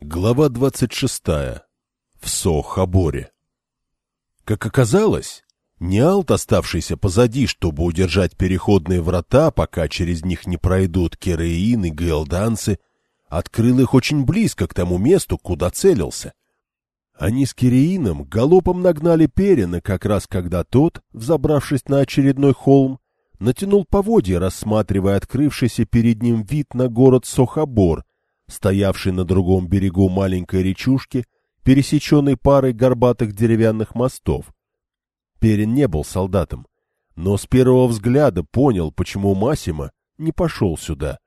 Глава 26. В Сохаборе. Как оказалось, Ниалт, оставшийся позади, чтобы удержать переходные врата, пока через них не пройдут Кереин и Гелданцы, открыл их очень близко к тому месту, куда целился. Они с Киреином галопом нагнали Перина, как раз когда тот, взобравшись на очередной холм, натянул поводья, рассматривая открывшийся перед ним вид на город Сохабор, стоявший на другом берегу маленькой речушки, пересеченной парой горбатых деревянных мостов. Перин не был солдатом, но с первого взгляда понял, почему Масима не пошел сюда.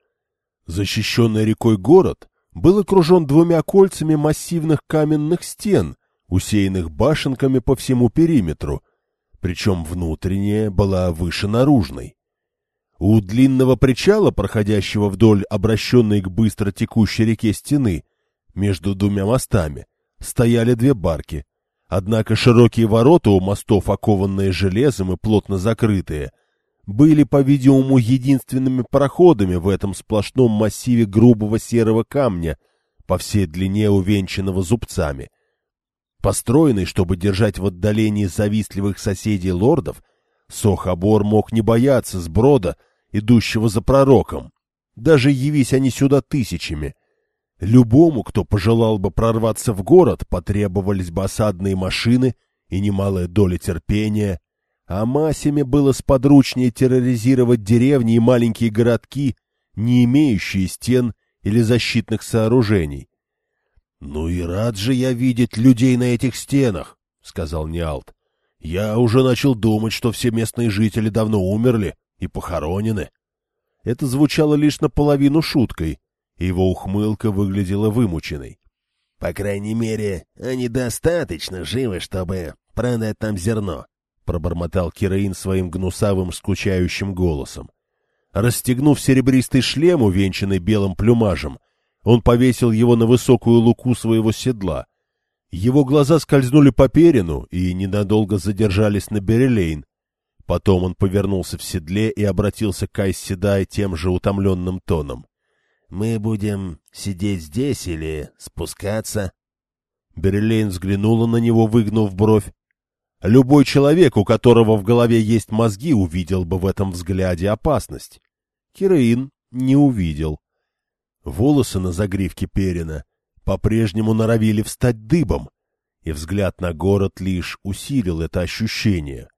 Защищенный рекой город был окружен двумя кольцами массивных каменных стен, усеянных башенками по всему периметру, причем внутренняя была выше наружной. У длинного причала, проходящего вдоль обращенной к быстро текущей реке стены, между двумя мостами, стояли две барки. Однако широкие ворота у мостов, окованные железом и плотно закрытые, были, по-видимому, единственными проходами в этом сплошном массиве грубого серого камня, по всей длине увенчанного зубцами. Построенный, чтобы держать в отдалении завистливых соседей лордов, Сохобор мог не бояться сброда, идущего за пророком. Даже явись они сюда тысячами. Любому, кто пожелал бы прорваться в город, потребовались бы осадные машины и немалая доля терпения, а Масиме было сподручнее терроризировать деревни и маленькие городки, не имеющие стен или защитных сооружений. — Ну и рад же я видеть людей на этих стенах, — сказал Ниалт. — Я уже начал думать, что все местные жители давно умерли, и похоронены. Это звучало лишь наполовину шуткой, и его ухмылка выглядела вымученной. — По крайней мере, они достаточно живы, чтобы продать там зерно, — пробормотал Кираин своим гнусавым, скучающим голосом. Расстегнув серебристый шлем, увенчанный белым плюмажем, он повесил его на высокую луку своего седла. Его глаза скользнули по перину и ненадолго задержались на Берелейн, Потом он повернулся в седле и обратился к Айседай тем же утомленным тоном. — Мы будем сидеть здесь или спускаться? Берелейн взглянула на него, выгнув бровь. Любой человек, у которого в голове есть мозги, увидел бы в этом взгляде опасность. Кираин не увидел. Волосы на загривке Перина по-прежнему норовили встать дыбом, и взгляд на город лишь усилил это ощущение.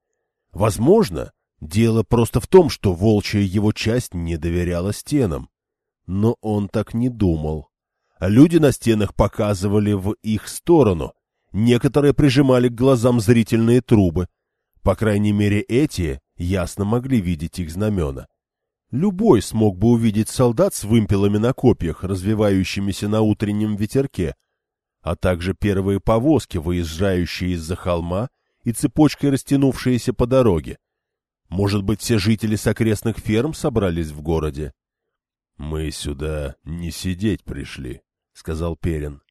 Возможно, дело просто в том, что волчья его часть не доверяла стенам. Но он так не думал. Люди на стенах показывали в их сторону. Некоторые прижимали к глазам зрительные трубы. По крайней мере, эти ясно могли видеть их знамена. Любой смог бы увидеть солдат с вымпелами на копьях, развивающимися на утреннем ветерке, а также первые повозки, выезжающие из-за холма и цепочкой растянувшиеся по дороге. Может быть, все жители с ферм собрались в городе? — Мы сюда не сидеть пришли, — сказал Перин.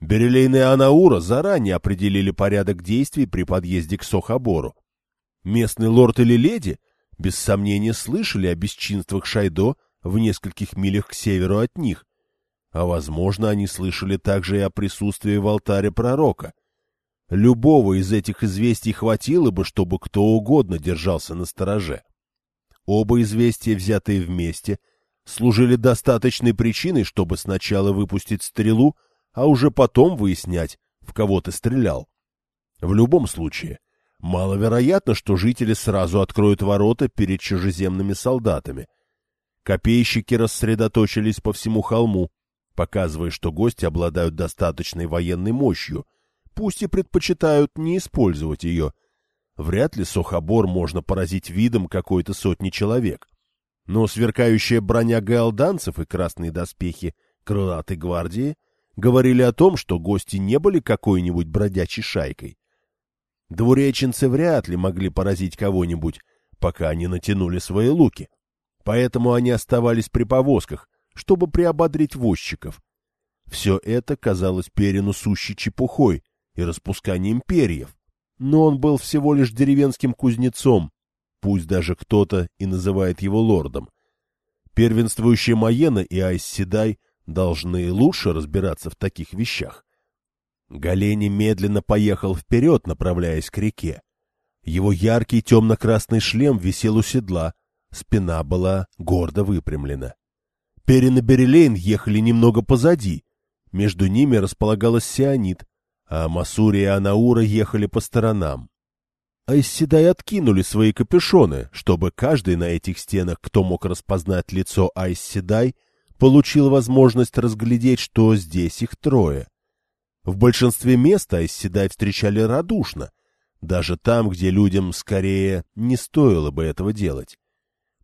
Берелейн и Анаура заранее определили порядок действий при подъезде к Сохобору. Местный лорд или леди, без сомнения, слышали о бесчинствах Шайдо в нескольких милях к северу от них, а, возможно, они слышали также и о присутствии в алтаре пророка — Любого из этих известий хватило бы, чтобы кто угодно держался на стороже. Оба известия, взятые вместе, служили достаточной причиной, чтобы сначала выпустить стрелу, а уже потом выяснять, в кого ты стрелял. В любом случае, маловероятно, что жители сразу откроют ворота перед чужеземными солдатами. Копейщики рассредоточились по всему холму, показывая, что гости обладают достаточной военной мощью — пусть и предпочитают не использовать ее. Вряд ли сухобор можно поразить видом какой-то сотни человек. Но сверкающая броня гаалданцев и красные доспехи крылатой гвардии говорили о том, что гости не были какой-нибудь бродячей шайкой. Двуреченцы вряд ли могли поразить кого-нибудь, пока они натянули свои луки. Поэтому они оставались при повозках, чтобы приободрить возчиков. Все это казалось Перину сущей чепухой, и распусканием перьев. Но он был всего лишь деревенским кузнецом, пусть даже кто-то и называет его лордом. Первенствующие Маена и Айс должны лучше разбираться в таких вещах. Галени медленно поехал вперед, направляясь к реке. Его яркий темно-красный шлем висел у седла, спина была гордо выпрямлена. Перин и Берелейн ехали немного позади, между ними располагалась Сионит, а Масури и Анаура ехали по сторонам. Айсседай откинули свои капюшоны, чтобы каждый на этих стенах, кто мог распознать лицо Айсседай, получил возможность разглядеть, что здесь их трое. В большинстве мест Айсседай встречали радушно, даже там, где людям скорее не стоило бы этого делать.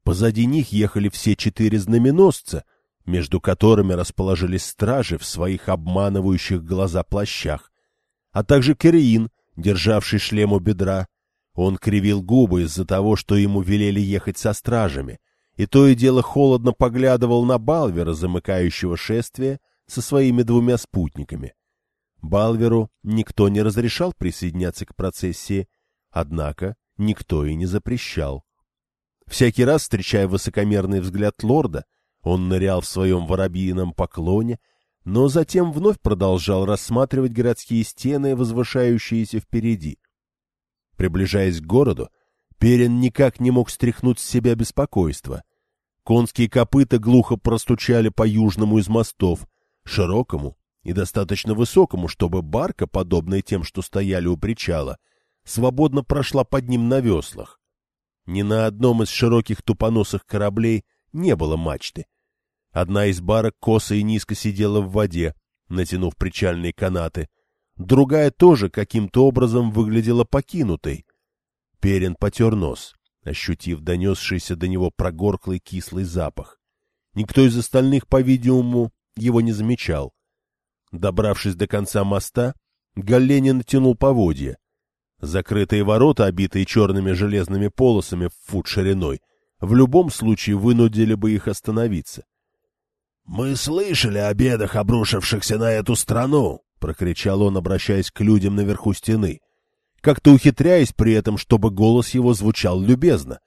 Позади них ехали все четыре знаменосца, между которыми расположились стражи в своих обманывающих глаза плащах, а также Кериин, державший шлем у бедра, он кривил губы из-за того, что ему велели ехать со стражами, и то и дело холодно поглядывал на Балвера, замыкающего шествие, со своими двумя спутниками. Балверу никто не разрешал присоединяться к процессии, однако никто и не запрещал. Всякий раз, встречая высокомерный взгляд лорда, он нырял в своем воробьином поклоне, но затем вновь продолжал рассматривать городские стены, возвышающиеся впереди — Приближаясь к городу, Перин никак не мог стряхнуть с себя беспокойство. Конские копыта глухо простучали по южному из мостов, широкому и достаточно высокому, чтобы барка, подобная тем, что стояли у причала, свободно прошла под ним на веслах. Ни на одном из широких тупоносых кораблей не было мачты. Одна из барок косо и низко сидела в воде, натянув причальные канаты — Другая тоже каким-то образом выглядела покинутой. Перин потер нос, ощутив донесшийся до него прогорклый кислый запах. Никто из остальных, по-видимому, его не замечал. Добравшись до конца моста, Галленин натянул поводья. Закрытые ворота, обитые черными железными полосами в фут шириной, в любом случае вынудили бы их остановиться. — Мы слышали о бедах, обрушившихся на эту страну, — прокричал он, обращаясь к людям наверху стены, как-то ухитряясь при этом, чтобы голос его звучал любезно.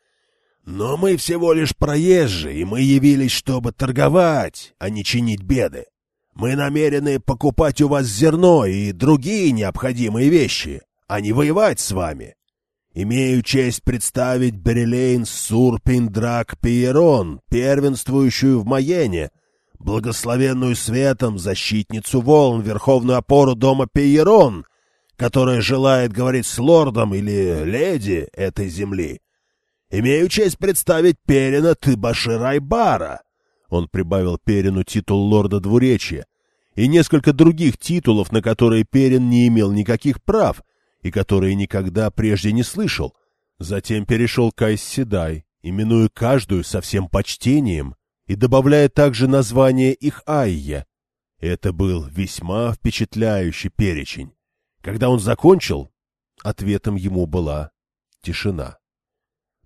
«Но мы всего лишь проезжие, и мы явились, чтобы торговать, а не чинить беды. Мы намерены покупать у вас зерно и другие необходимые вещи, а не воевать с вами. Имею честь представить Берелейн Сурпиндрак Пиерон, первенствующую в Маене, — благословенную светом защитницу волн, верховную опору дома Пейерон, которая желает говорить с лордом или леди этой земли. Имею честь представить Перина Тыбаширайбара. Он прибавил Перину титул лорда двуречья и несколько других титулов, на которые Перин не имел никаких прав и которые никогда прежде не слышал. Затем перешел к Айсседай, именуя каждую со всем почтением — и добавляя также название их Айя. Это был весьма впечатляющий перечень. Когда он закончил, ответом ему была тишина.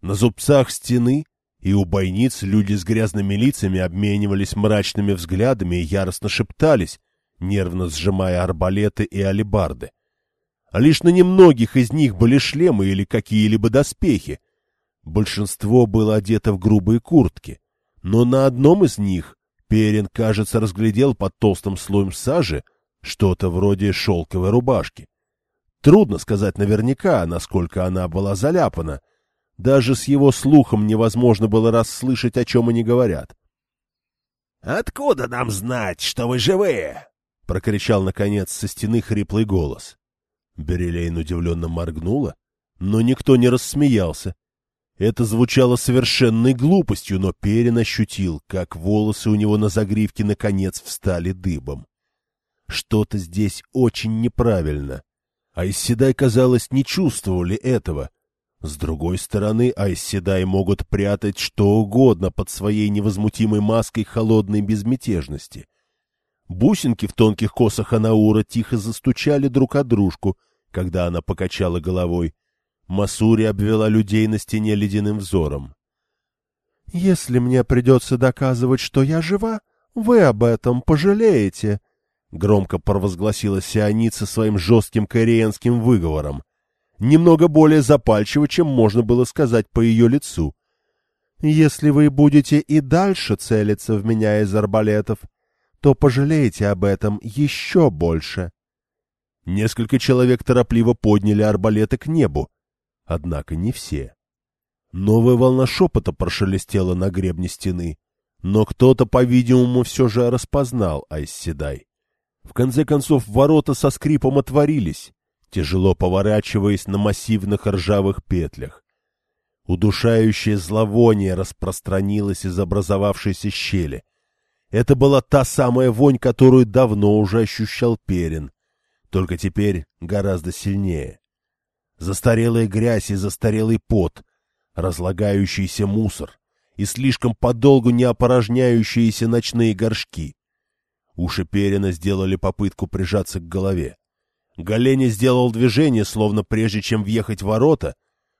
На зубцах стены и у бойниц люди с грязными лицами обменивались мрачными взглядами и яростно шептались, нервно сжимая арбалеты и алебарды. А лишь на немногих из них были шлемы или какие-либо доспехи. Большинство было одето в грубые куртки — но на одном из них Перин, кажется, разглядел под толстым слоем сажи что-то вроде шелковой рубашки. Трудно сказать наверняка, насколько она была заляпана. Даже с его слухом невозможно было расслышать, о чем они говорят. — Откуда нам знать, что вы живые? — прокричал, наконец, со стены хриплый голос. Берелейн удивленно моргнула, но никто не рассмеялся. Это звучало совершенной глупостью, но Перин ощутил, как волосы у него на загривке наконец встали дыбом. Что-то здесь очень неправильно. Айсседай, казалось, не чувствовали этого. С другой стороны, Айсседай могут прятать что угодно под своей невозмутимой маской холодной безмятежности. Бусинки в тонких косах Анаура тихо застучали друг о дружку, когда она покачала головой — Масури обвела людей на стене ледяным взором. — Если мне придется доказывать, что я жива, вы об этом пожалеете, — громко провозгласила Сионица своим жестким кореянским выговором, немного более запальчиво, чем можно было сказать по ее лицу. — Если вы будете и дальше целиться в меня из арбалетов, то пожалеете об этом еще больше. Несколько человек торопливо подняли арбалеты к небу, однако не все. Новая волна шепота прошелестела на гребне стены, но кто-то, по-видимому, все же распознал Айсседай. В конце концов, ворота со скрипом отворились, тяжело поворачиваясь на массивных ржавых петлях. Удушающее зловоние распространилось из образовавшейся щели. Это была та самая вонь, которую давно уже ощущал Перин, только теперь гораздо сильнее. Застарелая грязь и застарелый пот, разлагающийся мусор и слишком подолгу не опорожняющиеся ночные горшки. Уши Перина сделали попытку прижаться к голове. Галени сделал движение, словно прежде чем въехать в ворота,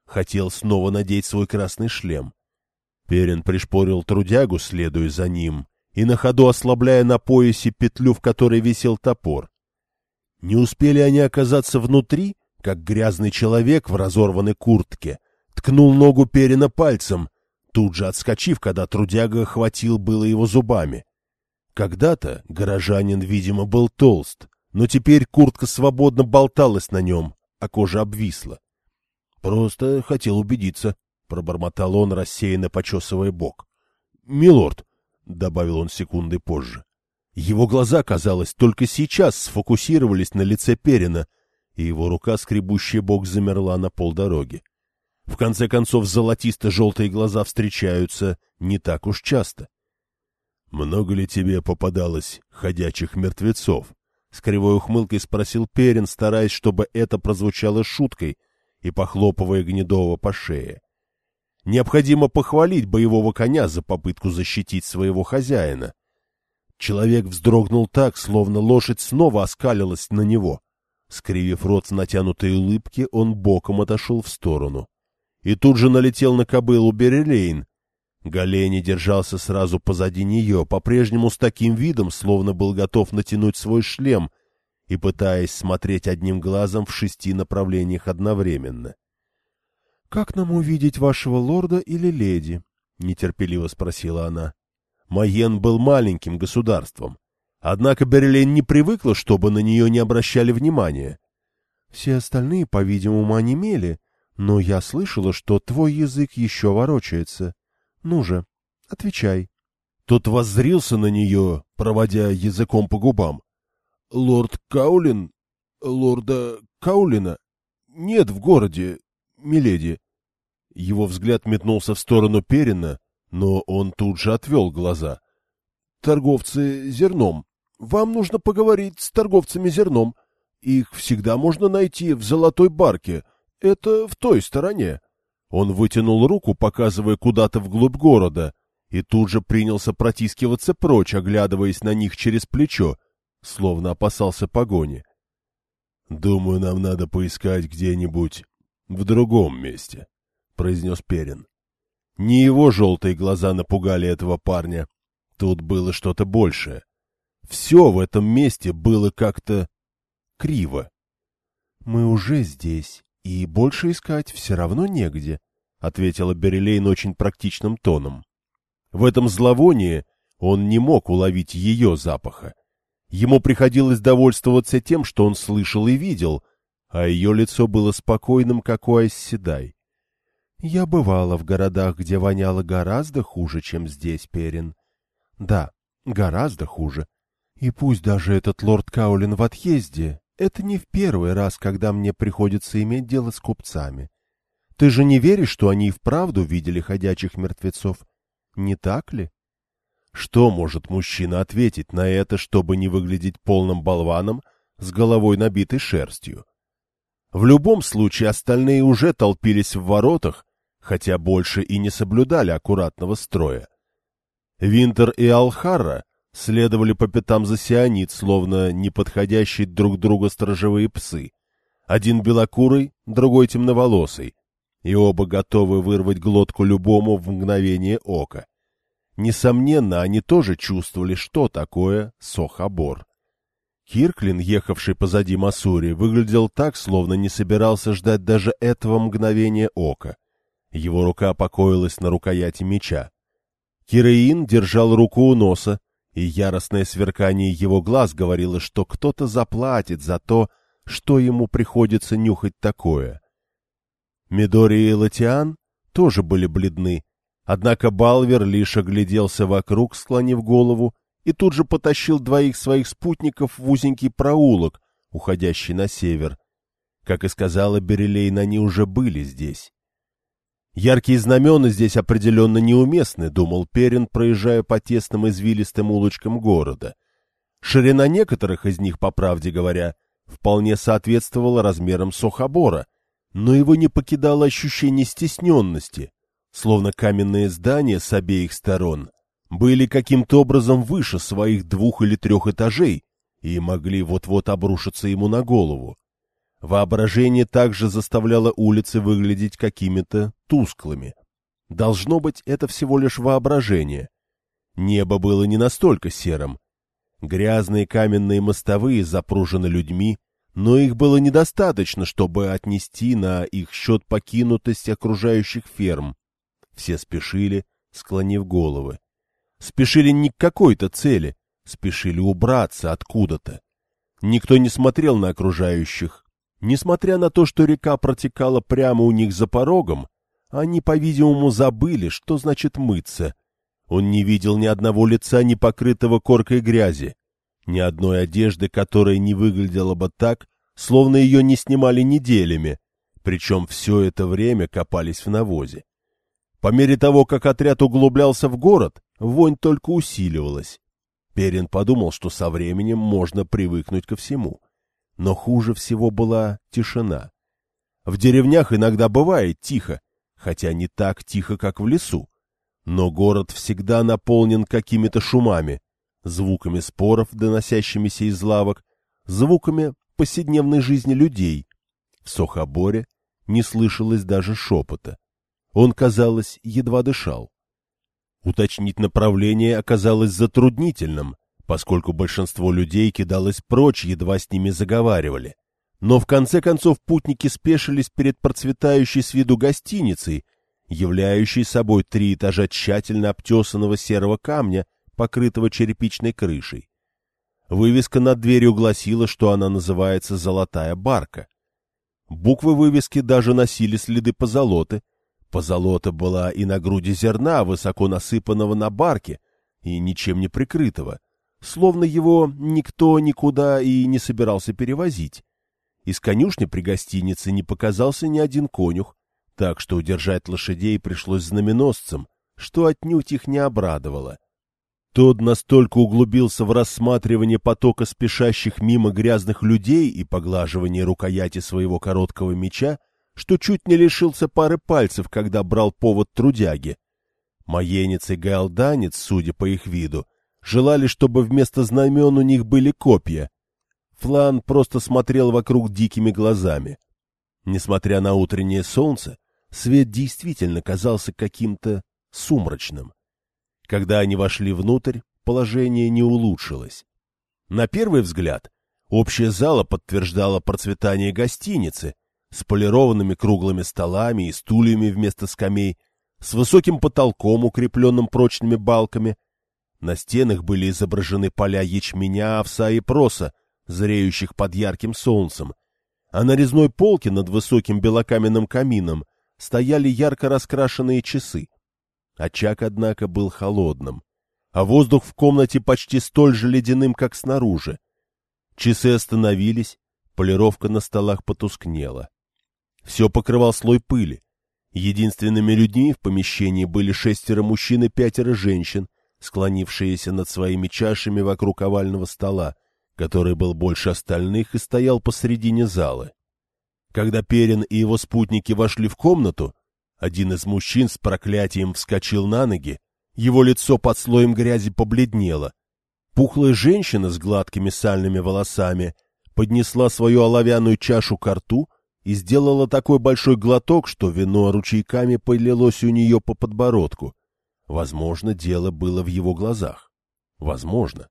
хотел снова надеть свой красный шлем. Перин пришпорил трудягу, следуя за ним, и на ходу ослабляя на поясе петлю, в которой висел топор. Не успели они оказаться внутри, как грязный человек в разорванной куртке ткнул ногу Перина пальцем, тут же отскочив, когда трудяга хватил было его зубами. Когда-то горожанин, видимо, был толст, но теперь куртка свободно болталась на нем, а кожа обвисла. — Просто хотел убедиться, — пробормотал он, рассеянно почесывая бок. — Милорд, — добавил он секунды позже. Его глаза, казалось, только сейчас сфокусировались на лице Перина, и его рука, скребущая бок, замерла на полдороги. В конце концов, золотисто-желтые глаза встречаются не так уж часто. «Много ли тебе попадалось ходячих мертвецов?» — с кривой ухмылкой спросил Перин, стараясь, чтобы это прозвучало шуткой и похлопывая Гнедова по шее. Необходимо похвалить боевого коня за попытку защитить своего хозяина. Человек вздрогнул так, словно лошадь снова оскалилась на него. Скривив рот в натянутой улыбке, он боком отошел в сторону. И тут же налетел на кобылу Берелейн, Галени держался сразу позади нее, по-прежнему с таким видом, словно был готов натянуть свой шлем и пытаясь смотреть одним глазом в шести направлениях одновременно. — Как нам увидеть вашего лорда или леди? — нетерпеливо спросила она. Майен был маленьким государством. Однако Берлин не привыкла, чтобы на нее не обращали внимания. Все остальные, по-видимому, онемели, но я слышала, что твой язык еще ворочается. Ну же, отвечай. Тот воззрился на нее, проводя языком по губам. — Лорд Каулин? Лорда Каулина? Нет в городе, миледи. Его взгляд метнулся в сторону Перина, но он тут же отвел глаза. — Торговцы зерном. Вам нужно поговорить с торговцами зерном. Их всегда можно найти в золотой барке. Это в той стороне. Он вытянул руку, показывая куда-то вглубь города, и тут же принялся протискиваться прочь, оглядываясь на них через плечо, словно опасался погони. — Думаю, нам надо поискать где-нибудь в другом месте, — произнес Перин. Не его желтые глаза напугали этого парня. Тут было что-то большее. Все в этом месте было как-то криво. — Мы уже здесь, и больше искать все равно негде, — ответила Берелейн очень практичным тоном. В этом зловонии он не мог уловить ее запаха. Ему приходилось довольствоваться тем, что он слышал и видел, а ее лицо было спокойным, как у Айсседай. Я бывала в городах, где воняло гораздо хуже, чем здесь, Перин. Да, гораздо хуже. И пусть даже этот лорд Каулин в отъезде, это не в первый раз, когда мне приходится иметь дело с купцами. Ты же не веришь, что они и вправду видели ходячих мертвецов? Не так ли? Что может мужчина ответить на это, чтобы не выглядеть полным болваном с головой набитой шерстью? В любом случае остальные уже толпились в воротах, хотя больше и не соблюдали аккуратного строя. Винтер и Алхара следовали по пятам за сионит, словно неподходящие друг друга сторожевые псы. Один белокурый, другой темноволосый, и оба готовы вырвать глотку любому в мгновение ока. Несомненно, они тоже чувствовали, что такое сохобор. Кирклин, ехавший позади Масури, выглядел так, словно не собирался ждать даже этого мгновения ока. Его рука покоилась на рукояти меча. Кираин держал руку у носа, и яростное сверкание его глаз говорило, что кто-то заплатит за то, что ему приходится нюхать такое. Мидори и Латиан тоже были бледны, однако Балвер лишь огляделся вокруг, склонив голову, и тут же потащил двоих своих спутников в узенький проулок, уходящий на север. Как и сказала Берелейн, они уже были здесь. Яркие знамена здесь определенно неуместны, думал Перин, проезжая по тесным извилистым улочкам города. Ширина некоторых из них, по правде говоря, вполне соответствовала размерам Сохобора, но его не покидало ощущение стесненности, словно каменные здания с обеих сторон были каким-то образом выше своих двух или трех этажей и могли вот-вот обрушиться ему на голову. Воображение также заставляло улицы выглядеть какими-то тусклыми. Должно быть, это всего лишь воображение. Небо было не настолько серым. Грязные каменные мостовые запружены людьми, но их было недостаточно, чтобы отнести на их счет покинутость окружающих ферм. Все спешили, склонив головы. Спешили не к какой-то цели, спешили убраться откуда-то. Никто не смотрел на окружающих, Несмотря на то, что река протекала прямо у них за порогом, они, по-видимому, забыли, что значит мыться. Он не видел ни одного лица, не покрытого коркой грязи, ни одной одежды, которая не выглядела бы так, словно ее не снимали неделями, причем все это время копались в навозе. По мере того, как отряд углублялся в город, вонь только усиливалась. Перин подумал, что со временем можно привыкнуть ко всему. Но хуже всего была тишина. В деревнях иногда бывает тихо, хотя не так тихо, как в лесу. Но город всегда наполнен какими-то шумами, звуками споров, доносящимися из лавок, звуками повседневной жизни людей. В Сохоборе не слышалось даже шепота. Он, казалось, едва дышал. Уточнить направление оказалось затруднительным, поскольку большинство людей кидалось прочь, едва с ними заговаривали. Но в конце концов путники спешились перед процветающей с виду гостиницей, являющей собой три этажа тщательно обтесанного серого камня, покрытого черепичной крышей. Вывеска над дверью гласила, что она называется «Золотая барка». Буквы вывески даже носили следы позолоты. Позолота была и на груди зерна, высоко насыпанного на барке, и ничем не прикрытого словно его никто никуда и не собирался перевозить. Из конюшни при гостинице не показался ни один конюх, так что удержать лошадей пришлось знаменосцам, что отнюдь их не обрадовало. Тот настолько углубился в рассматривание потока спешащих мимо грязных людей и поглаживание рукояти своего короткого меча, что чуть не лишился пары пальцев, когда брал повод трудяги. Маенец и гаалданец, судя по их виду, желали, чтобы вместо знамен у них были копья. Флан просто смотрел вокруг дикими глазами. Несмотря на утреннее солнце, свет действительно казался каким-то сумрачным. Когда они вошли внутрь, положение не улучшилось. На первый взгляд, общая зала подтверждала процветание гостиницы с полированными круглыми столами и стульями вместо скамей, с высоким потолком, укрепленным прочными балками, на стенах были изображены поля ячменя, овса и проса, зреющих под ярким солнцем, а на резной полке над высоким белокаменным камином стояли ярко раскрашенные часы. Очаг, однако, был холодным, а воздух в комнате почти столь же ледяным, как снаружи. Часы остановились, полировка на столах потускнела. Все покрывал слой пыли. Единственными людьми в помещении были шестеро мужчин и пятеро женщин, склонившиеся над своими чашами вокруг овального стола, который был больше остальных и стоял посредине зала. Когда Перин и его спутники вошли в комнату, один из мужчин с проклятием вскочил на ноги, его лицо под слоем грязи побледнело. Пухлая женщина с гладкими сальными волосами поднесла свою оловянную чашу к рту и сделала такой большой глоток, что вино ручейками полилось у нее по подбородку. Возможно, дело было в его глазах. Возможно.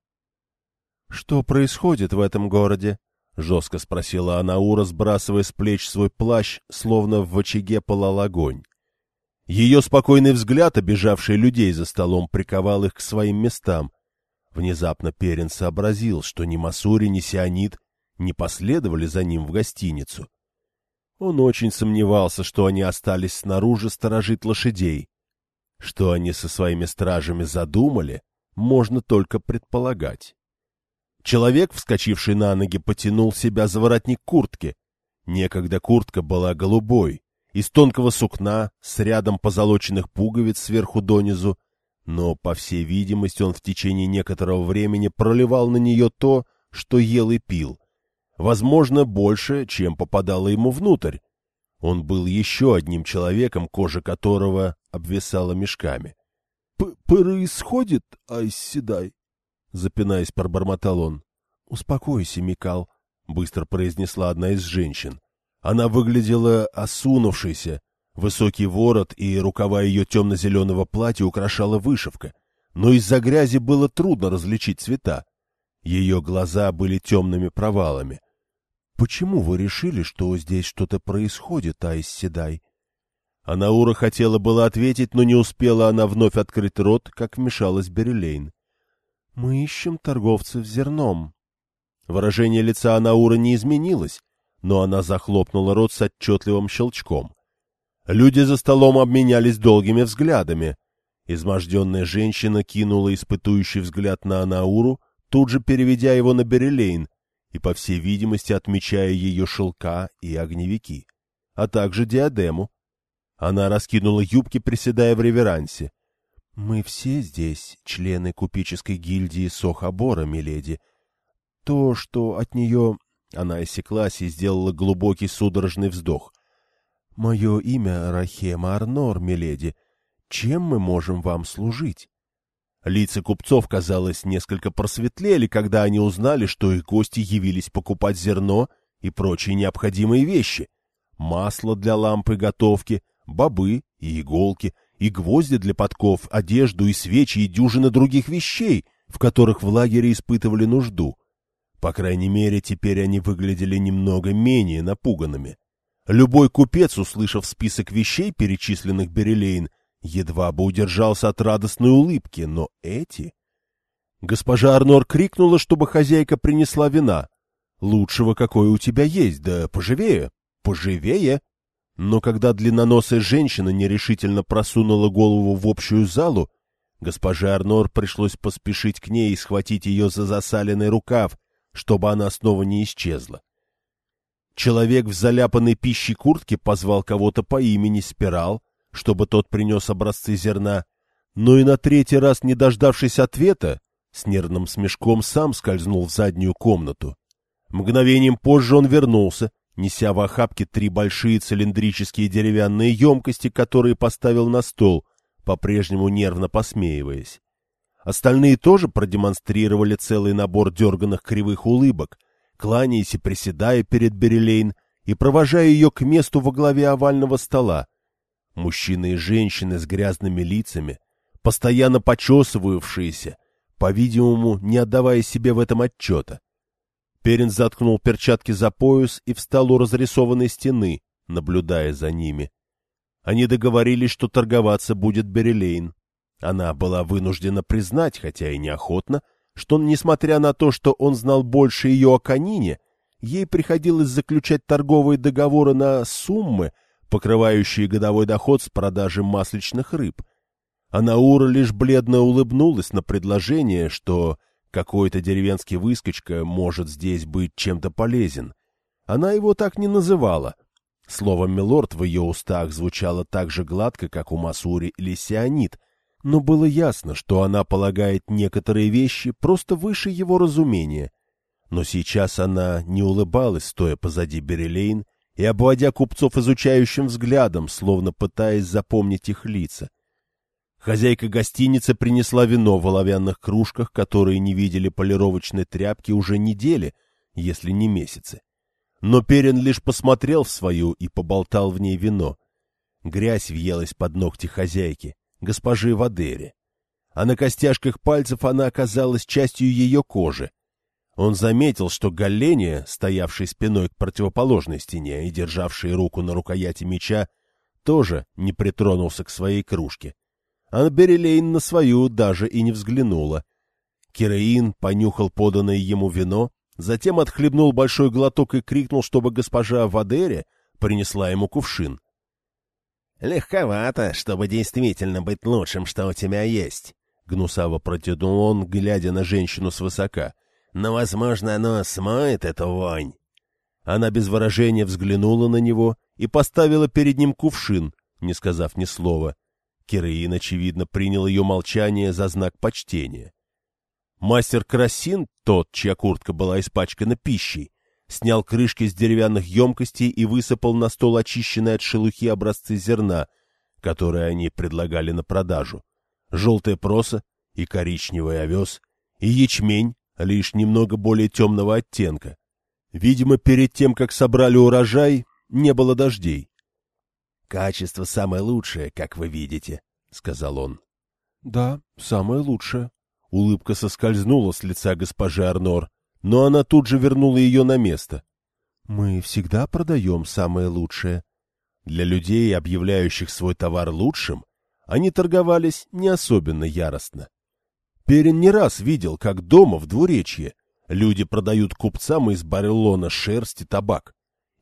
— Что происходит в этом городе? — жестко спросила Анаура, сбрасывая с плеч свой плащ, словно в очаге пылал огонь. Ее спокойный взгляд, обижавший людей за столом, приковал их к своим местам. Внезапно Перин сообразил, что ни Масури, ни Сионит не последовали за ним в гостиницу. Он очень сомневался, что они остались снаружи сторожить лошадей. Что они со своими стражами задумали, можно только предполагать. Человек, вскочивший на ноги, потянул себя за воротник куртки. Некогда куртка была голубой, из тонкого сукна, с рядом позолоченных пуговиц сверху донизу, но, по всей видимости, он в течение некоторого времени проливал на нее то, что ел и пил. Возможно, больше, чем попадало ему внутрь. Он был еще одним человеком, кожа которого обвисала мешками. — Происходит, Айседай? — запинаясь, пробормотал он. — Успокойся, Микал, — быстро произнесла одна из женщин. Она выглядела осунувшейся, Высокий ворот и рукава ее темно-зеленого платья украшала вышивка, но из-за грязи было трудно различить цвета. Ее глаза были темными провалами. — Почему вы решили, что здесь что-то происходит, Айс Седай? Анаура хотела было ответить, но не успела она вновь открыть рот, как вмешалась Берелейн. — Мы ищем торговцев зерном. Выражение лица Анаура не изменилось, но она захлопнула рот с отчетливым щелчком. Люди за столом обменялись долгими взглядами. Изможденная женщина кинула испытующий взгляд на Анауру, тут же переведя его на Берелейн и, по всей видимости, отмечая ее шелка и огневики, а также диадему. Она раскинула юбки, приседая в реверансе. — Мы все здесь члены купеческой гильдии Сохабора, миледи. То, что от нее... Она осеклась и сделала глубокий судорожный вздох. Мое имя Рахема Арнор, миледи. Чем мы можем вам служить? Лица купцов, казалось, несколько просветлели, когда они узнали, что их гости явились покупать зерно и прочие необходимые вещи. Масло для лампы готовки, бобы и иголки, и гвозди для подков, одежду и свечи и дюжины других вещей, в которых в лагере испытывали нужду. По крайней мере, теперь они выглядели немного менее напуганными. Любой купец, услышав список вещей, перечисленных Берелейн, едва бы удержался от радостной улыбки, но эти... Госпожа Арнор крикнула, чтобы хозяйка принесла вина. Лучшего, какое у тебя есть, да поживее, поживее. Но когда длинноносая женщина нерешительно просунула голову в общую залу, госпоже Арнор пришлось поспешить к ней и схватить ее за засаленный рукав, чтобы она снова не исчезла. Человек в заляпанной пищей куртке позвал кого-то по имени Спирал, чтобы тот принес образцы зерна, но и на третий раз, не дождавшись ответа, с нервным смешком сам скользнул в заднюю комнату. Мгновением позже он вернулся, неся в охапке три большие цилиндрические деревянные емкости, которые поставил на стол, по-прежнему нервно посмеиваясь. Остальные тоже продемонстрировали целый набор дерганных кривых улыбок, кланяясь и приседая перед Берелейн и провожая ее к месту во главе овального стола. Мужчины и женщины с грязными лицами, постоянно почесывавшиеся, по-видимому, не отдавая себе в этом отчета. Перин заткнул перчатки за пояс и встал у разрисованной стены, наблюдая за ними. Они договорились, что торговаться будет Берелейн. Она была вынуждена признать, хотя и неохотно, что, несмотря на то, что он знал больше ее о Канине, ей приходилось заключать торговые договоры на суммы, покрывающие годовой доход с продажи масличных рыб. А Наура лишь бледно улыбнулась на предложение, что какой-то деревенский выскочка может здесь быть чем-то полезен. Она его так не называла. Слово «милорд» в ее устах звучало так же гладко, как у Масури или Сионит, но было ясно, что она полагает некоторые вещи просто выше его разумения. Но сейчас она не улыбалась, стоя позади Берелейн и обводя купцов изучающим взглядом, словно пытаясь запомнить их лица. Хозяйка гостиницы принесла вино в оловянных кружках, которые не видели полировочной тряпки уже недели, если не месяцы. Но Перин лишь посмотрел в свою и поболтал в ней вино. Грязь въелась под ногти хозяйки госпожи Вадери, а на костяшках пальцев она оказалась частью ее кожи. Он заметил, что Галления, стоявший спиной к противоположной стене и державший руку на рукояти меча, тоже не притронулся к своей кружке. А Берелейн на свою даже и не взглянула. Кираин понюхал поданное ему вино, затем отхлебнул большой глоток и крикнул, чтобы госпожа Вадере принесла ему кувшин. — Легковато, чтобы действительно быть лучшим, что у тебя есть, — гнусаво протянул он, глядя на женщину свысока. — Но, возможно, оно смоет эту вонь. Она без выражения взглянула на него и поставила перед ним кувшин, не сказав ни слова. Кираин, очевидно, принял ее молчание за знак почтения. Мастер Красин, тот, чья куртка была испачкана пищей, снял крышки с деревянных емкостей и высыпал на стол очищенные от шелухи образцы зерна, которые они предлагали на продажу. Желтая проса и коричневый овес, и ячмень, лишь немного более темного оттенка. Видимо, перед тем, как собрали урожай, не было дождей. — Качество самое лучшее, как вы видите, — сказал он. — Да, самое лучшее. Улыбка соскользнула с лица госпожи Арнор, но она тут же вернула ее на место. — Мы всегда продаем самое лучшее. Для людей, объявляющих свой товар лучшим, они торговались не особенно яростно. Перин не раз видел, как дома в двуречье Люди продают купцам из бареллона шерсть и табак.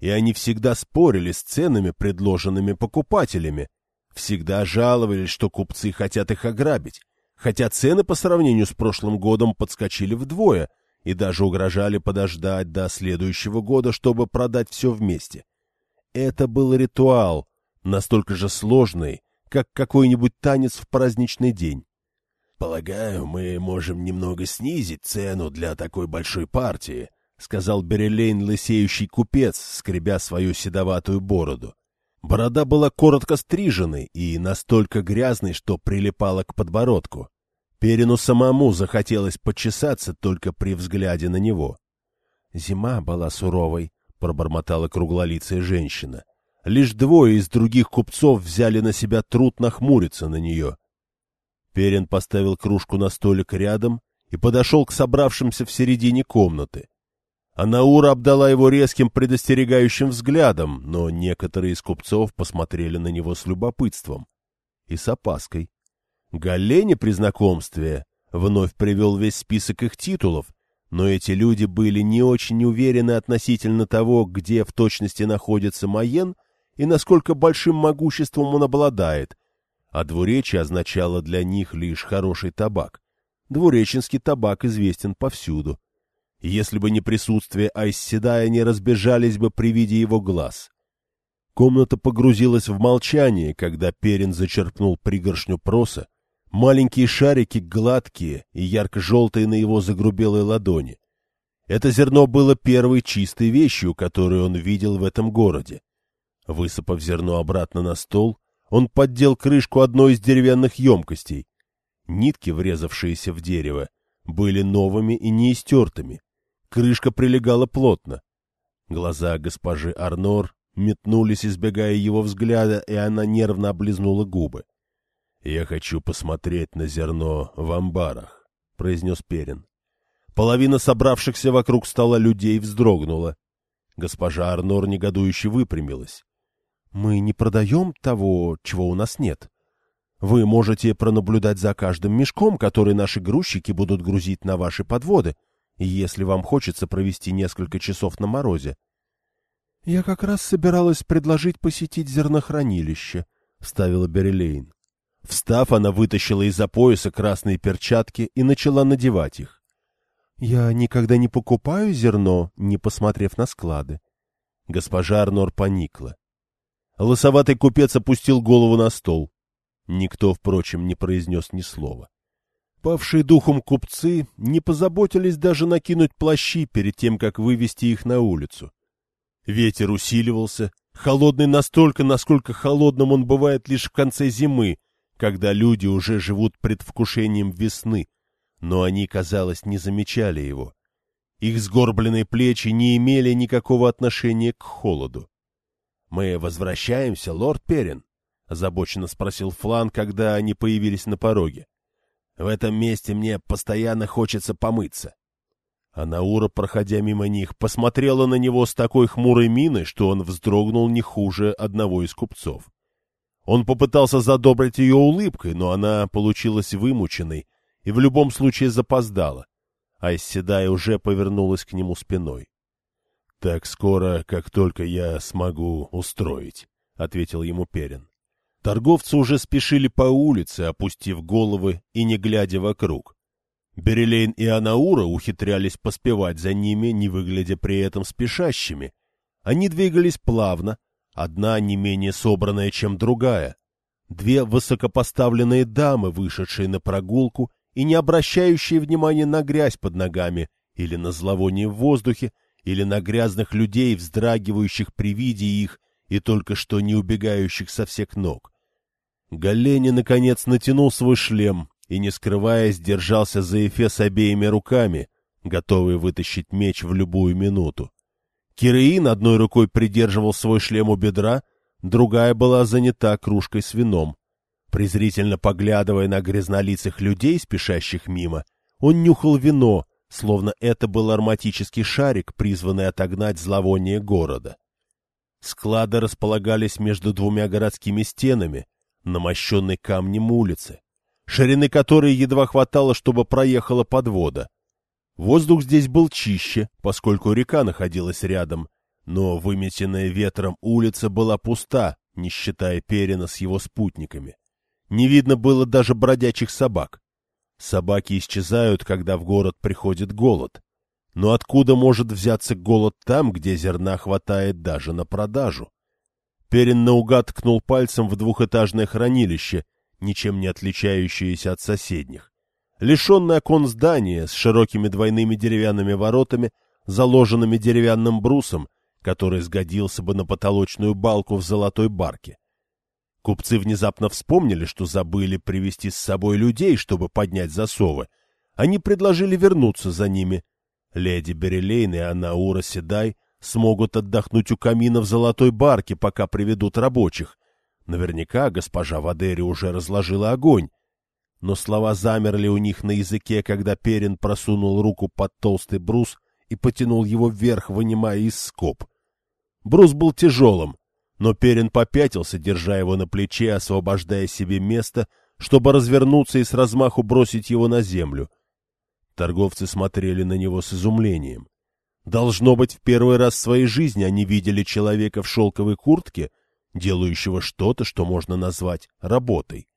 И они всегда спорили с ценами, предложенными покупателями. Всегда жаловались, что купцы хотят их ограбить. Хотя цены по сравнению с прошлым годом подскочили вдвое и даже угрожали подождать до следующего года, чтобы продать все вместе. Это был ритуал, настолько же сложный, как какой-нибудь танец в праздничный день. «Полагаю, мы можем немного снизить цену для такой большой партии», — сказал Берелейн лысеющий купец, скребя свою седоватую бороду. Борода была коротко стриженной и настолько грязной, что прилипала к подбородку. Перину самому захотелось почесаться только при взгляде на него. «Зима была суровой», — пробормотала круглолицая женщина. Лишь двое из других купцов взяли на себя труд нахмуриться на нее — Перин поставил кружку на столик рядом и подошел к собравшимся в середине комнаты. Анаура обдала его резким предостерегающим взглядом, но некоторые из купцов посмотрели на него с любопытством и с опаской. Галлени при знакомстве вновь привел весь список их титулов, но эти люди были не очень уверены относительно того, где в точности находится Майен и насколько большим могуществом он обладает, а двуречие означало для них лишь хороший табак. Двуреченский табак известен повсюду. Если бы не присутствие Айсседая, они разбежались бы при виде его глаз. Комната погрузилась в молчание, когда Перин зачерпнул пригоршню проса, маленькие шарики гладкие и ярко-желтые на его загрубелой ладони. Это зерно было первой чистой вещью, которую он видел в этом городе. Высыпав зерно обратно на стол, он поддел крышку одной из деревянных емкостей. Нитки, врезавшиеся в дерево, были новыми и неистертыми. Крышка прилегала плотно. Глаза госпожи Арнор метнулись, избегая его взгляда, и она нервно облизнула губы. — Я хочу посмотреть на зерно в амбарах, — произнес Перин. Половина собравшихся вокруг стола людей вздрогнула. Госпожа Арнор негодующе выпрямилась. Мы не продаем того, чего у нас нет. Вы можете пронаблюдать за каждым мешком, который наши грузчики будут грузить на ваши подводы, если вам хочется провести несколько часов на морозе. — Я как раз собиралась предложить посетить зернохранилище, — вставила Берелейн. Встав, она вытащила из-за пояса красные перчатки и начала надевать их. — Я никогда не покупаю зерно, не посмотрев на склады. Госпожа Арнор поникла. Лосоватый купец опустил голову на стол. Никто, впрочем, не произнес ни слова. Павшие духом купцы не позаботились даже накинуть плащи перед тем, как вывести их на улицу. Ветер усиливался, холодный настолько, насколько холодным он бывает лишь в конце зимы, когда люди уже живут предвкушением весны, но они, казалось, не замечали его. Их сгорбленные плечи не имели никакого отношения к холоду. «Мы возвращаемся, лорд Перин?» — озабоченно спросил Флан, когда они появились на пороге. «В этом месте мне постоянно хочется помыться». А Наура, проходя мимо них, посмотрела на него с такой хмурой миной, что он вздрогнул не хуже одного из купцов. Он попытался задобрить ее улыбкой, но она получилась вымученной, и в любом случае запоздала. А Исседай уже повернулась к нему спиной. — Так скоро, как только я смогу устроить, — ответил ему Перин. Торговцы уже спешили по улице, опустив головы и не глядя вокруг. Берелейн и Анаура ухитрялись поспевать за ними, не выглядя при этом спешащими. Они двигались плавно, одна не менее собранная, чем другая. Две высокопоставленные дамы, вышедшие на прогулку и не обращающие внимания на грязь под ногами или на зловоние в воздухе, или на грязных людей, вздрагивающих при виде их и только что не убегающих со всех ног. Галени, наконец, натянул свой шлем и, не скрываясь, держался за Эфес обеими руками, готовый вытащить меч в любую минуту. Киреин одной рукой придерживал свой шлем у бедра, другая была занята кружкой с вином. Презрительно поглядывая на грязнолицых людей, спешащих мимо, он нюхал вино, словно это был ароматический шарик, призванный отогнать зловоние города. Склады располагались между двумя городскими стенами, на мощенной камнем улице, ширины которой едва хватало, чтобы проехала подвода. Воздух здесь был чище, поскольку река находилась рядом, но выметенная ветром улица была пуста, не считая Перина с его спутниками. Не видно было даже бродячих собак. Собаки исчезают, когда в город приходит голод. Но откуда может взяться голод там, где зерна хватает даже на продажу? Перин наугад ткнул пальцем в двухэтажное хранилище, ничем не отличающееся от соседних. Лишенное окон здание с широкими двойными деревянными воротами, заложенными деревянным брусом, который сгодился бы на потолочную балку в золотой барке. Купцы внезапно вспомнили, что забыли привести с собой людей, чтобы поднять засовы. Они предложили вернуться за ними. Леди Берелейн и Анаура Седай смогут отдохнуть у камина в золотой барке, пока приведут рабочих. Наверняка госпожа Вадери уже разложила огонь. Но слова замерли у них на языке, когда Перин просунул руку под толстый брус и потянул его вверх, вынимая из скоб. Брус был тяжелым, но Перин попятился, держа его на плече, освобождая себе место, чтобы развернуться и с размаху бросить его на землю. Торговцы смотрели на него с изумлением. Должно быть, в первый раз в своей жизни они видели человека в шелковой куртке, делающего что-то, что можно назвать работой.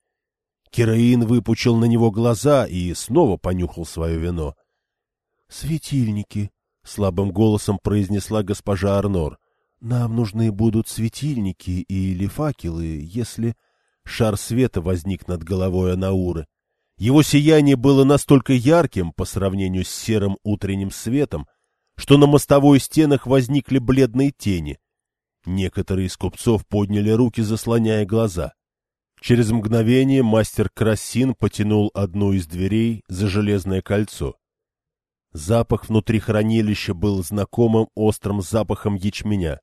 Кераин выпучил на него глаза и снова понюхал свое вино. — Светильники, — слабым голосом произнесла госпожа Арнор. Нам нужны будут светильники или факелы, если... Шар света возник над головой Анауры. Его сияние было настолько ярким по сравнению с серым утренним светом, что на мостовой стенах возникли бледные тени. Некоторые из купцов подняли руки, заслоняя глаза. Через мгновение мастер Красин потянул одну из дверей за железное кольцо. Запах внутри хранилища был знакомым острым запахом ячменя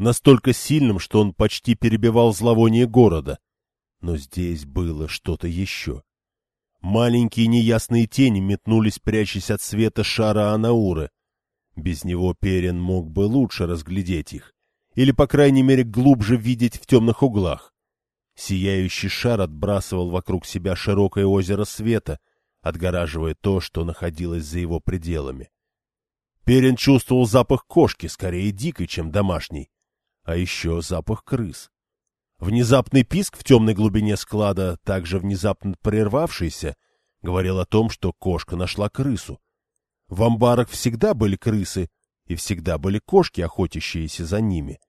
настолько сильным, что он почти перебивал зловоние города. Но здесь было что-то еще. Маленькие неясные тени метнулись, прячась от света шара Анауры. Без него Перин мог бы лучше разглядеть их, или, по крайней мере, глубже видеть в темных углах. Сияющий шар отбрасывал вокруг себя широкое озеро света, отгораживая то, что находилось за его пределами. Перин чувствовал запах кошки, скорее дикой, чем домашней а еще запах крыс. Внезапный писк в темной глубине склада, также внезапно прервавшийся, говорил о том, что кошка нашла крысу. В амбарах всегда были крысы, и всегда были кошки, охотящиеся за ними.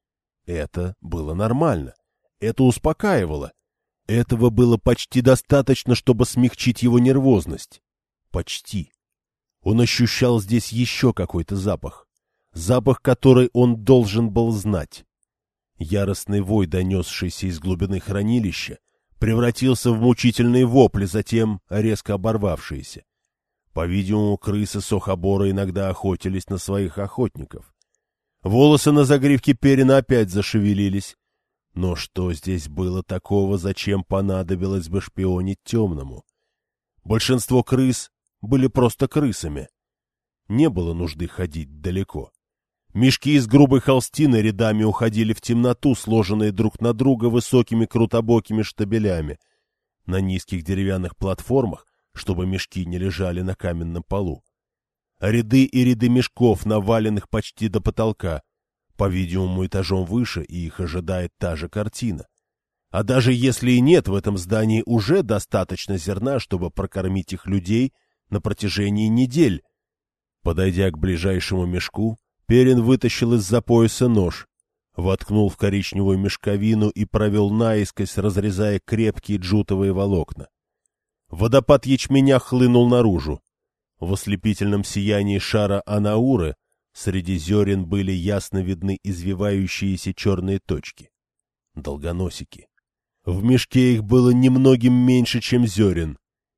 Это было нормально. Это успокаивало. Этого было почти достаточно, чтобы смягчить его нервозность. Почти. Он ощущал здесь еще какой-то запах. Запах, который он должен был знать. Яростный вой, донесшийся из глубины хранилища, превратился в мучительные вопли, затем резко оборвавшиеся. По-видимому, крысы Сохобора иногда охотились на своих охотников. Волосы на загривке Перина опять зашевелились. Но что здесь было такого, зачем понадобилось бы шпионить темному? Большинство крыс были просто крысами. Не было нужды ходить далеко. Мешки из грубой холстины рядами уходили в темноту, сложенные друг на друга высокими крутобокими штабелями. На низких деревянных платформах чтобы мешки не лежали на каменном полу. Ряды и ряды мешков, наваленных почти до потолка, по-видимому, этажом выше, и их ожидает та же картина. А даже если и нет в этом здании уже достаточно зерна, чтобы прокормить их людей на протяжении недель. Подойдя к ближайшему мешку, Перин вытащил из-за пояса нож, воткнул в коричневую мешковину и провел наискось, разрезая крепкие джутовые волокна. Водопад ячменя хлынул наружу. В ослепительном сиянии шара Анауры среди зерен были ясно видны извивающиеся черные точки. Долгоносики. В мешке их было немногим меньше, чем зерен.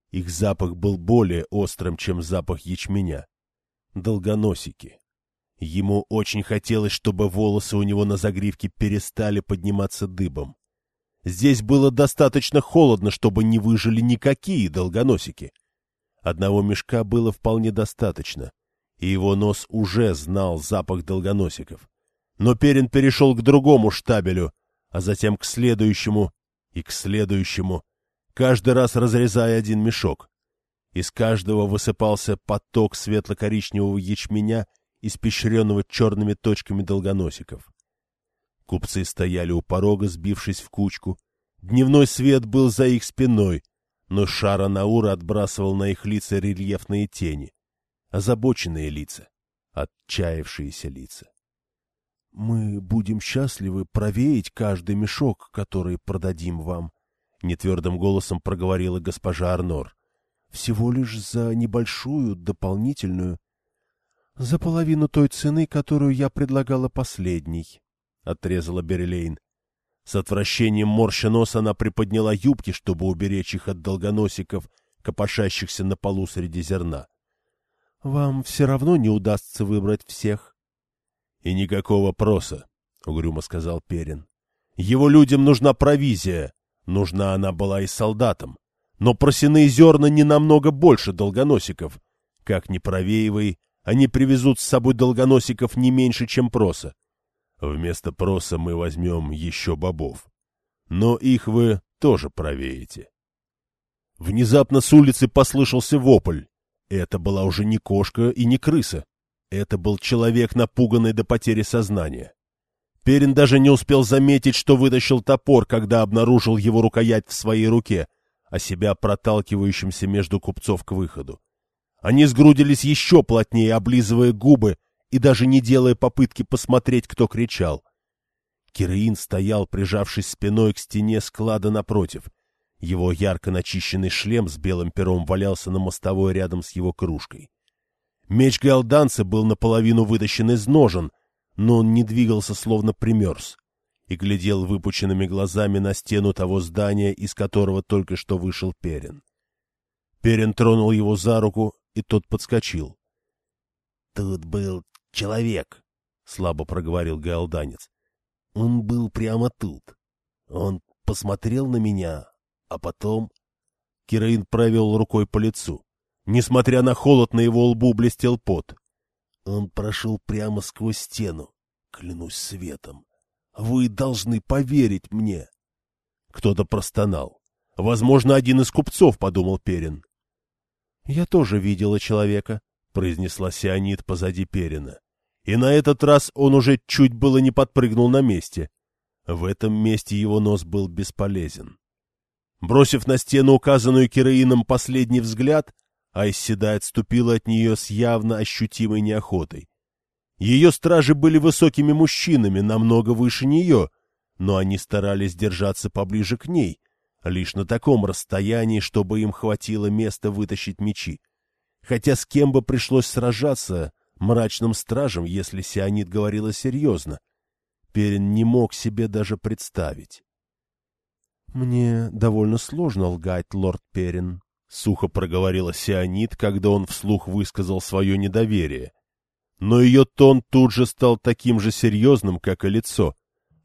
Их запах был более острым, чем запах ячменя. Долгоносики. Ему очень хотелось, чтобы волосы у него на загривке перестали подниматься дыбом. Здесь было достаточно холодно, чтобы не выжили никакие долгоносики. Одного мешка было вполне достаточно, и его нос уже знал запах долгоносиков. Но Перин перешел к другому штабелю, а затем к следующему и к следующему, каждый раз разрезая один мешок. Из каждого высыпался поток светло-коричневого ячменя испещренного черными точками долгоносиков. Купцы стояли у порога, сбившись в кучку. Дневной свет был за их спиной, но шара Наура отбрасывал на их лица рельефные тени. Озабоченные лица, отчаявшиеся лица. — Мы будем счастливы провеять каждый мешок, который продадим вам, — нетвердым голосом проговорила госпожа Арнор. — Всего лишь за небольшую дополнительную — За половину той цены, которую я предлагала последней, — отрезала Берлейн. С отвращением морща нос она приподняла юбки, чтобы уберечь их от долгоносиков, копошащихся на полу среди зерна. — Вам все равно не удастся выбрать всех. — И никакого проса, — угрюмо сказал Перин. — Его людям нужна провизия. Нужна она была и солдатам. Но просяные зерна не намного больше долгоносиков. Как ни провеивай, они привезут с собой долгоносиков не меньше, чем проса. Вместо проса мы возьмем еще бобов. Но их вы тоже провеете. Внезапно с улицы послышался вопль. Это была уже не кошка и не крыса. Это был человек, напуганный до потери сознания. Перин даже не успел заметить, что вытащил топор, когда обнаружил его рукоять в своей руке, а себя проталкивающимся между купцов к выходу. Они сгрудились еще плотнее, облизывая губы и даже не делая попытки посмотреть, кто кричал. Кираин стоял, прижавшись спиной к стене склада напротив. Его ярко начищенный шлем с белым пером валялся на мостовой рядом с его кружкой. Меч галданца был наполовину вытащен из ножен, но он не двигался, словно примерз, и глядел выпученными глазами на стену того здания, из которого только что вышел Перин. Перин тронул его за руку, и тот подскочил. — Тут был человек, — слабо проговорил галданец. — Он был прямо тут. Он посмотрел на меня, а потом... Кираин провел рукой по лицу. Несмотря на холод, на его лбу блестел пот. Он прошел прямо сквозь стену, клянусь светом. Вы должны поверить мне. Кто-то простонал. Возможно, один из купцов, — подумал Перин. — Я тоже видела человека, — произнесла Сионит позади Перина. И на этот раз он уже чуть было не подпрыгнул на месте. В этом месте его нос был бесполезен. Бросив на стену указанную Кираином последний взгляд, Айсседа отступила от нее с явно ощутимой неохотой. Ее стражи были высокими мужчинами, намного выше нее, но они старались держаться поближе к ней, лишь на таком расстоянии, чтобы им хватило места вытащить мечи. Хотя с кем бы пришлось сражаться, мрачным стражем, если Сионит говорила серьезно, Перин не мог себе даже представить. — Мне довольно сложно лгать, лорд Перин, — сухо проговорила Сионит, когда он вслух высказал свое недоверие. Но ее тон тут же стал таким же серьезным, как и лицо,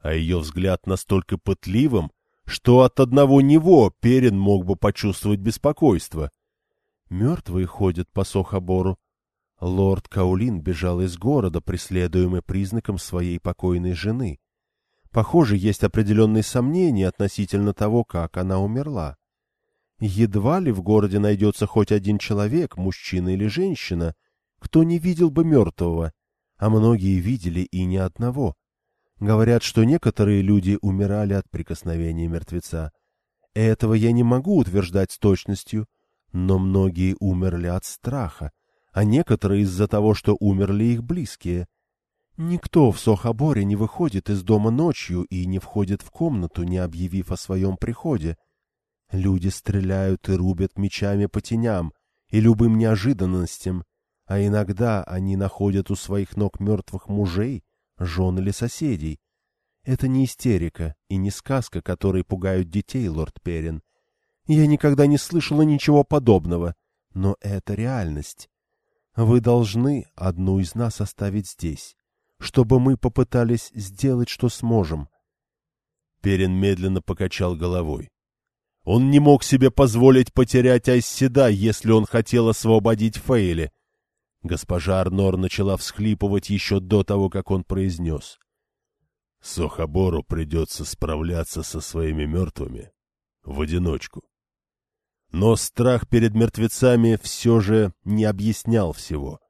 а ее взгляд настолько пытливым, что от одного него Перин мог бы почувствовать беспокойство. Мертвые ходят по Сохобору. Лорд Каулин бежал из города, преследуемый признаком своей покойной жены. Похоже, есть определенные сомнения относительно того, как она умерла. Едва ли в городе найдется хоть один человек, мужчина или женщина, кто не видел бы мертвого, а многие видели и ни одного. Говорят, что некоторые люди умирали от прикосновения мертвеца. Этого я не могу утверждать с точностью, но многие умерли от страха, а некоторые из-за того, что умерли их близкие. Никто в Сохоборе не выходит из дома ночью и не входит в комнату, не объявив о своем приходе. Люди стреляют и рубят мечами по теням и любым неожиданностям, а иногда они находят у своих ног мертвых мужей, жен или соседей. Это не истерика и не сказка, которые пугают детей, лорд Перин. Я никогда не слышала ничего подобного, но это реальность. Вы должны одну из нас оставить здесь, чтобы мы попытались сделать, что сможем. Перин медленно покачал головой. Он не мог себе позволить потерять Айсседа, если он хотел освободить Фейли. Госпожа Арнор начала всхлипывать еще до того, как он произнес. Сохобору придется справляться со своими мертвыми в одиночку. Но страх перед мертвецами все же не объяснял всего.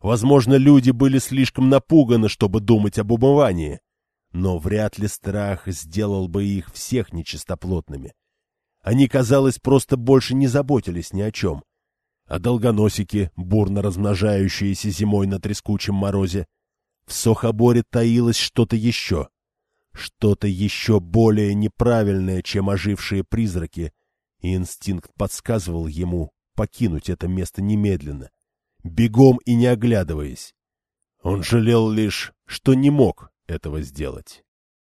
Возможно, люди были слишком напуганы, чтобы думать об умывании, но вряд ли страх сделал бы их всех нечистоплотными. Они, казалось, просто больше не заботились ни о чем. А долгоносики, бурно размножающиеся зимой на трескучем морозе, в Сохоборе таилось что-то еще. Что-то еще более неправильное, чем ожившие призраки, и инстинкт подсказывал ему покинуть это место немедленно, бегом и не оглядываясь. Он жалел лишь, что не мог этого сделать.